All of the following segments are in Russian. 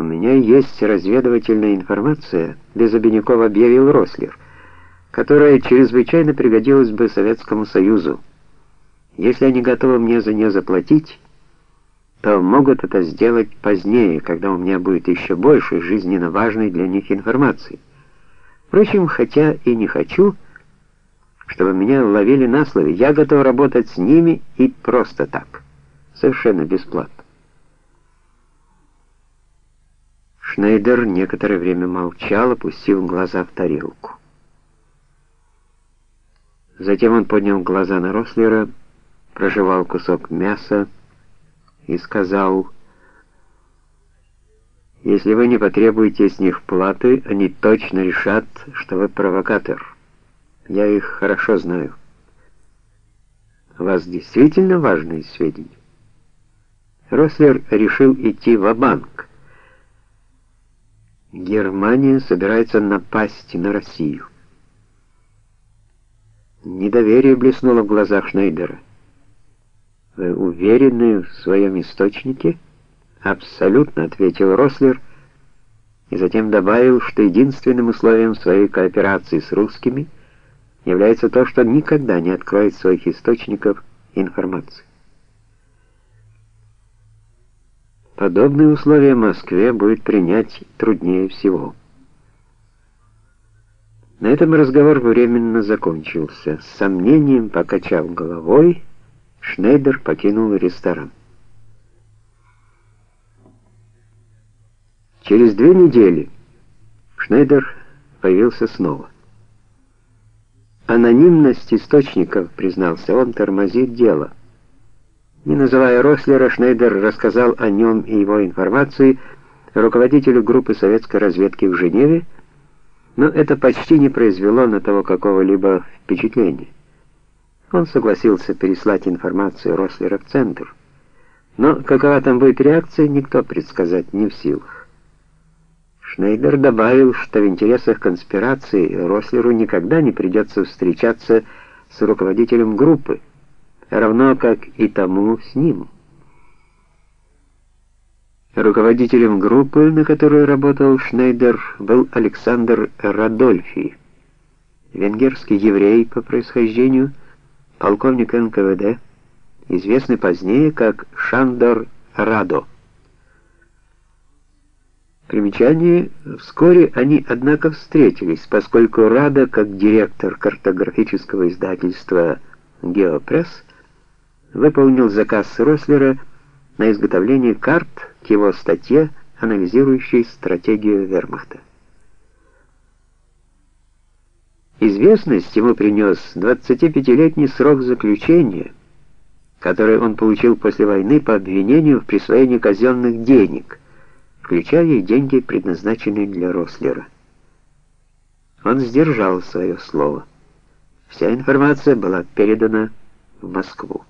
«У меня есть разведывательная информация», — без обиняков объявил Рослер, «которая чрезвычайно пригодилась бы Советскому Союзу. Если они готовы мне за нее заплатить, то могут это сделать позднее, когда у меня будет еще больше жизненно важной для них информации. Впрочем, хотя и не хочу, чтобы меня ловили на слове, я готов работать с ними и просто так, совершенно бесплатно. Шнейдер некоторое время молчал, опустив глаза в тарелку. Затем он поднял глаза на Рослера, прожевал кусок мяса, и сказал, «Если вы не потребуете с них платы, они точно решат, что вы провокатор. Я их хорошо знаю. Вас действительно важные сведения?» Рослер решил идти в банк Германия собирается напасть на Россию. Недоверие блеснуло в глазах Шнейдера. Вы уверены в своем источнике? Абсолютно, ответил Рослер и затем добавил, что единственным условием своей кооперации с русскими является то, что никогда не откроет своих источников информации. Подобные условия Москве будет принять труднее всего. На этом разговор временно закончился. С сомнением покачав головой, Шнейдер покинул ресторан. Через две недели Шнейдер появился снова. Анонимность источников, признался он, тормозит дело. Не называя Рослера, Шнейдер рассказал о нем и его информации руководителю группы советской разведки в Женеве, но это почти не произвело на того какого-либо впечатления. Он согласился переслать информацию Рослера в центр. Но какова там будет реакция, никто предсказать не в силах. Шнейдер добавил, что в интересах конспирации Рослеру никогда не придется встречаться с руководителем группы, равно как и тому с ним. Руководителем группы, на которой работал Шнейдер, был Александр Радольфи, венгерский еврей по происхождению, полковник НКВД, известный позднее как Шандор Радо. Примечание, вскоре они, однако, встретились, поскольку Радо, как директор картографического издательства «Геопресс», выполнил заказ Рослера на изготовление карт к его статье, анализирующей стратегию вермахта. Известность ему принес 25-летний срок заключения, который он получил после войны по обвинению в присвоении казенных денег, включая и деньги, предназначенные для Рослера. Он сдержал свое слово. Вся информация была передана в Москву.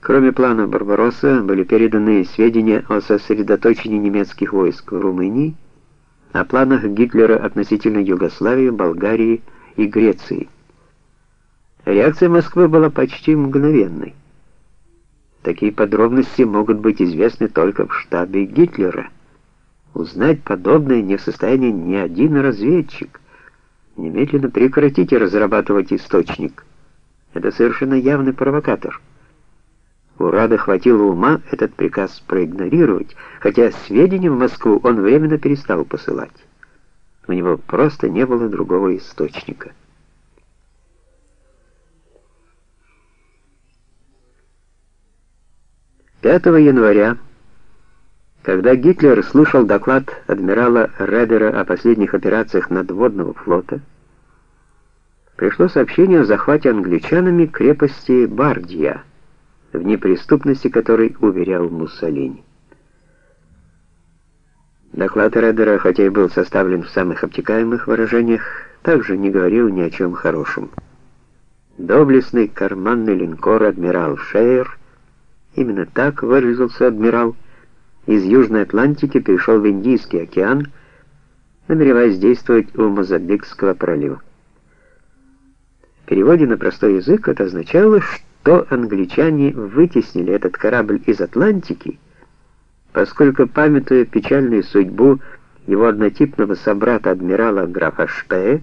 Кроме плана Барбаросса, были переданы сведения о сосредоточении немецких войск в Румынии, о планах Гитлера относительно Югославии, Болгарии и Греции. Реакция Москвы была почти мгновенной. Такие подробности могут быть известны только в штабе Гитлера. Узнать подобное не в состоянии ни один разведчик. Немедленно прекратите разрабатывать источник. Это совершенно явный провокатор. У Рада хватило ума этот приказ проигнорировать, хотя сведения в Москву он временно перестал посылать. У него просто не было другого источника. Пятого января, когда Гитлер слушал доклад адмирала Редера о последних операциях надводного флота, пришло сообщение о захвате англичанами крепости Бардия в неприступности которой уверял Муссолини. Доклад Редера, хотя и был составлен в самых обтекаемых выражениях, также не говорил ни о чем хорошем. Доблестный карманный линкор адмирал Шейер, именно так выразился адмирал, из Южной Атлантики перешел в Индийский океан, намереваясь действовать у Мозамбикского пролива. В переводе на простой язык это означало, что то англичане вытеснили этот корабль из Атлантики, поскольку, памятуя печальную судьбу его однотипного собрата адмирала графа Шпее,